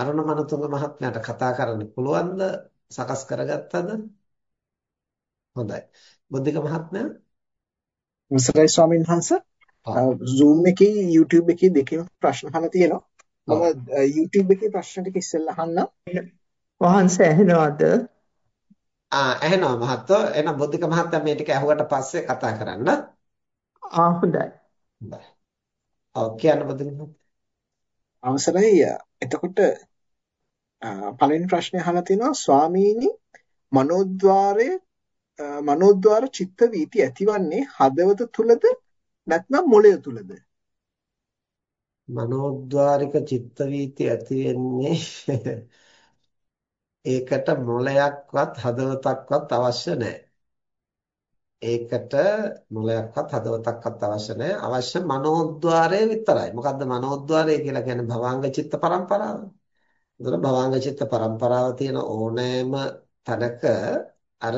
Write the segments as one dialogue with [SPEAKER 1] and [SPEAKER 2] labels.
[SPEAKER 1] අරුණ මනතුංග මහත්මයාට කතා කරන්න පුළුවන්ද? සකස් කරගත්තද? හොඳයි. බුද්ධික මහත්මයා
[SPEAKER 2] මුසරයි ස්වාමීන් වහන්සේ Zoom එකේ YouTube එකේ දෙකේම ප්‍රශ්න අහලා තියෙනවා. මම YouTube එකේ ප්‍රශ්න ටික ඉස්සෙල්ලා අහන්නම්.
[SPEAKER 3] වහන්සේ ඇහෙනවද?
[SPEAKER 1] ආ ඇහෙනවා මහත්තයෝ. එහෙනම් බුද්ධික මහත්තයා මේ ටික ඇහුවට පස්සේ කතා කරන්න.
[SPEAKER 3] ආ හොඳයි.
[SPEAKER 1] හොඳයි. ඔව් කියන්න බුද්ධික මහත්තයා.
[SPEAKER 2] අවසරයි එතකොට පළවෙනි ප්‍රශ්නේ අහලා තිනවා ස්වාමීනි මනෝද්වාරය මනෝද්වාර චිත්ත වීති ඇතිවන්නේ හදවත තුලද නැත්නම් මොළය තුලද
[SPEAKER 1] මනෝද්වාරික චිත්ත වීති ඇති වෙන්නේ ඒකට මොළයක්වත් හදවතක්වත් අවශ්‍ය නැහැ. ඒකට මොළයක්වත් හදවතක්වත් අවශ්‍ය නැහැ. අවශ්‍ය මනෝද්වාරය විතරයි. මොකද්ද මනෝද්වාරය කියලා කියන්නේ භවංග චිත්ත පරම්පරාව. එතකොට භවංග චිත්ත පරම්පරාව තියෙන ඕනෑම තැනක අර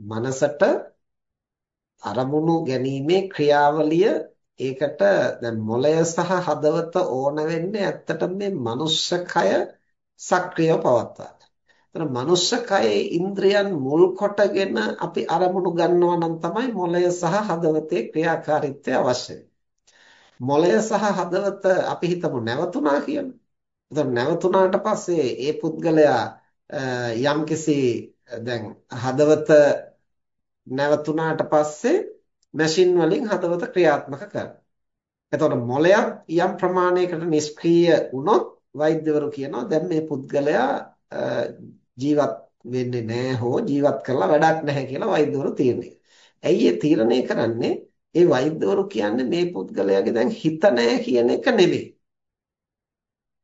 [SPEAKER 1] මනසට අරමුණු ගැනීමේ ක්‍රියාවලිය ඒකට දැන් මොළය සහ හදවත ඕන වෙන්නේ ඇත්තටම මේ මනුෂ්‍ය කය සක්‍රියව පවත්වා ගන්න. මනුෂ්‍ය කයේ ඉන්ද්‍රයන් මුල් කොටගෙන අපි අරමුණු ගන්නවා නම් තමයි මොළය සහ හදවතේ ක්‍රියාකාරීත්වය අවශ්‍ය මොළය සහ හදවත අපි හිතමු නැවතුණා කියලා. එතකොට නැවතුණාට පස්සේ ඒ පුද්ගලයා යම්කිසි දැන් හදවත නැවතුණාට පස්සේ මැෂින් වලින් හදවත ක්‍රියාත්මක කරනවා. එතකොට මොළයක් යම් ප්‍රමාණයකට නිෂ්ක්‍රීය වුණොත් වෛද්‍යවරු කියනවා දැන් මේ පුද්ගලයා ජීවත් වෙන්නේ නැහැ හෝ ජීවත් කරලා වැඩක් නැහැ කියලා වෛද්‍යවරු තීරණය. ඇයි ඒ තීරණය කරන්නේ? ඒ වෛද්‍යවරු කියන්නේ මේ පුද්ගලයාගේ දැන් හිත නැහැ කියන එක නෙමෙයි.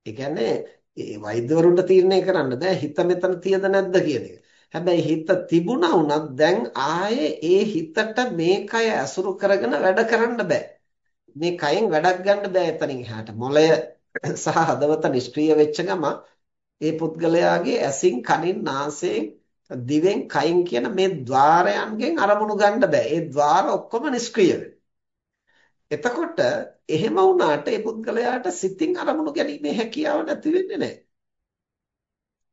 [SPEAKER 1] ඒ කියන්නේ ඒ වෛද්‍යවරුන්ට තීරණය කරන්න බෑ හිත මෙතන තියද නැද්ද කියන එක. හැබැයි හිත තිබුණා වුණත් දැන් ආයේ ඒ හිතට මේ කය ඇසුරු කරගෙන වැඩ කරන්න බෑ. මේ කයෙන් වැඩක් ගන්න බෑ එතනින් එහාට. මොළය සහ හදවත නිෂ්ක්‍රීය වෙච්ච ගම ඒ පුද්ගලයාගේ ඇසින් කනින් නාසයෙන් දිවෙන් කයින් කියන මේ ద్వාරයන්ගෙන් අරමුණු ගන්න බෑ. ඒ ద్వාර ඔක්කොම නිෂ්ක්‍රීය එතකොට එහෙම වුණාට ඒ පුද්ගලයාට සිතින් අරමුණු ගැනීමේ හැකියාව නැති වෙන්නේ නැහැ.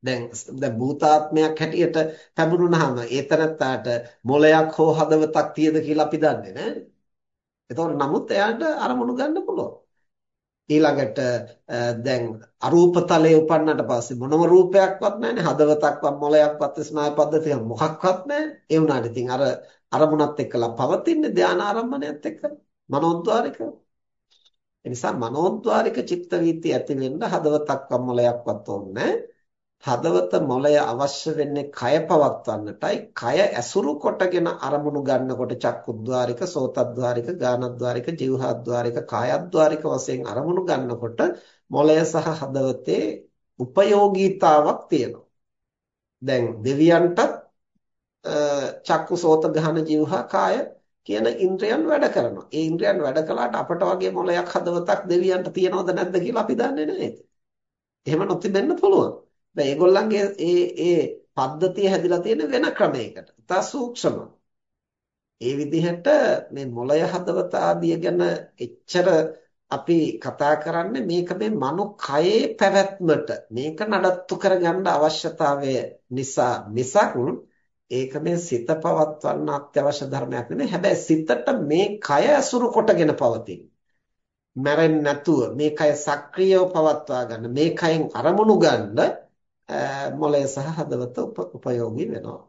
[SPEAKER 1] දැන් දැන් භූතාත්මයක් හැටියට පැමුණුනහම ඒතරත්තාට මොලයක් හෝ හදවතක් තියෙද කියලා අපි දන්නේ නැහැ. එතකොට නමුත් එයාට අරමුණු ගන්න පුළුවන්. ඊළඟට දැන් අරූපතලයේ උපන්නට පස්සේ මොනම රූපයක්වත් නැහැනේ හදවතක්වත් මොලයක්වත් ස්නායු පද්ධතියක් මොකක්වත් නැහැ. ඒ වුණාට ඉතින් අර අරමුණත් එක්කලා පවතින්නේ ධානා ආරම්භණයත් එක්කලා. මනෝද්වාරික. එනිසා මනෝද්වාරික චිත්ත වීති ඇති වෙන්න හදවතක් මොළයක්වත් ඕනේ හදවත මොළය අවශ්‍ය වෙන්නේ කය පවත්වන්නටයි කය ඇසුරු කොටගෙන අරමුණු ගන්නකොට චක්කුද්්වාරික සෝතද්්වාරික ගානද්්වාරික જીවහද්්වාරික කායද්්වාරික වශයෙන් අරමුණු ගන්නකොට මොළය සහ හදවතේ උපයෝගීතාවක් තියෙනවා දැන් දෙවියන්ටත් චක්කු සෝත ගාන જીවහා කාය කියන ඉන්ද්‍රයන් වැඩ කරනවා. ඒ ඉන්ද්‍රයන් වැඩ කළාට අපට වගේ මොලයක් හදවතක් දෙවියන්ට තියනවද නැද්ද කියලා අපි දන්නේ නැහැ. එහෙම නොතිබෙන්න පුළුවන්. දැන් ඒගොල්ලන්ගේ ඒ ඒ පද්ධතිය හැදිලා තියෙන වෙන ක්‍රමයකට. ඉතා සූක්ෂම. ඒ විදිහට මේ මොලය හදවත ආදිය ගැන එච්චර අපි කතා කරන්නේ මේක මේ මනු කයේ පැවැත්මට මේක නඩත්තු කරගන්න අවශ්‍යතාවය නිසා මිසක් ඒක මේ සිත පවත්වන්න අත්‍යවශ්‍ය ධර්මයක් නෙමෙයි. හැබැයි සිතට මේ කය අසුරු කොටගෙන පවතින. මැරෙන්නේ නැතුව මේ කය සක්‍රියව පවත්වා ගන්න, මේ කයෙන් අරමුණු ගන්න මොළය සහ හදවත උපයෝගී වෙනවා.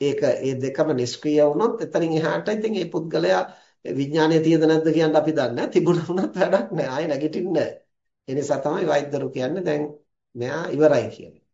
[SPEAKER 1] ඒක ඒ දෙකම නිෂ්ක්‍රීය වුණොත් එතනින් එහාට ඉතින් මේ පුද්ගලයා විඥානය තියද නැද්ද කියන්න අපි දන්නේ නැහැ. තිබුණා වුණත් වැඩක් නැහැ. ආයෙ නැගිටින්නේ නැහැ. ඒ නිසා තමයි වෛද්‍යරු කියන්නේ දැන් මෙයා ඉවරයි කියන්නේ.